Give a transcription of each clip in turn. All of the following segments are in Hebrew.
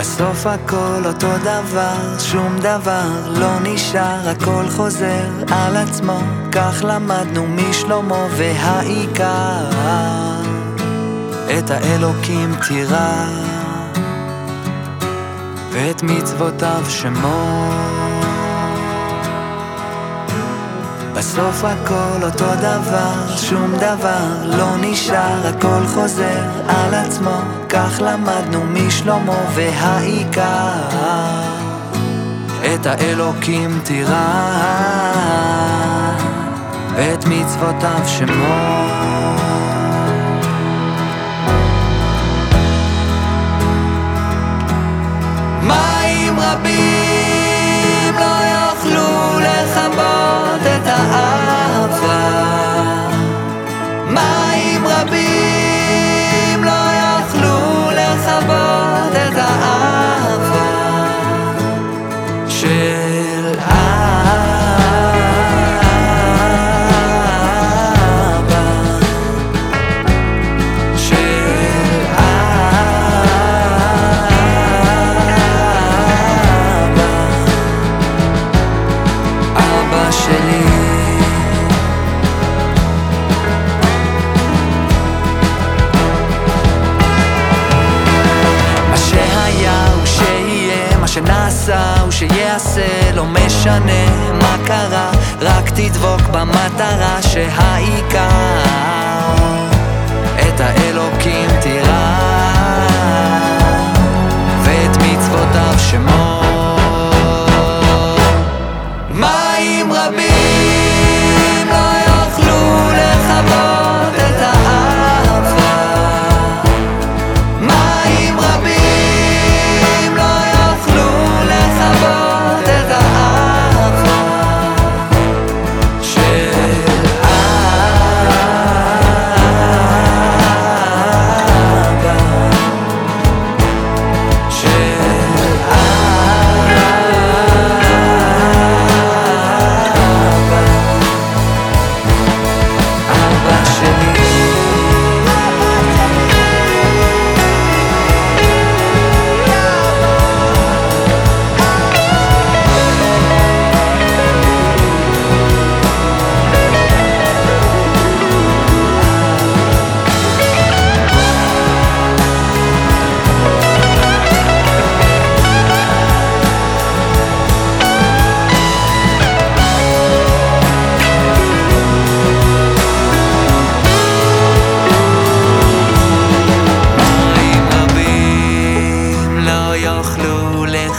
בסוף הכל אותו דבר, שום דבר לא נשאר, הכל חוזר על עצמו, כך למדנו משלמה והעיקר, את האלוקים תירא, ואת מצוותיו שמור. בסוף הכל אותו דבר, שום דבר לא נשאר, הכל חוזר על עצמו, כך למדנו משלמה והעיקר, את האלוקים תירא, ואת מצוותיו שמור. שנעשה הוא שיעשה, לא משנה מה קרה, רק תדבוק במטרה שהעיקר. את האלוקים תירא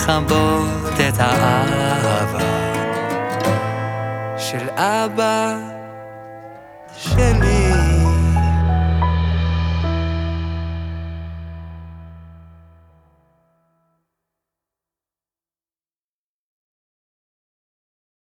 לכבות את האהבה של אבא שלי.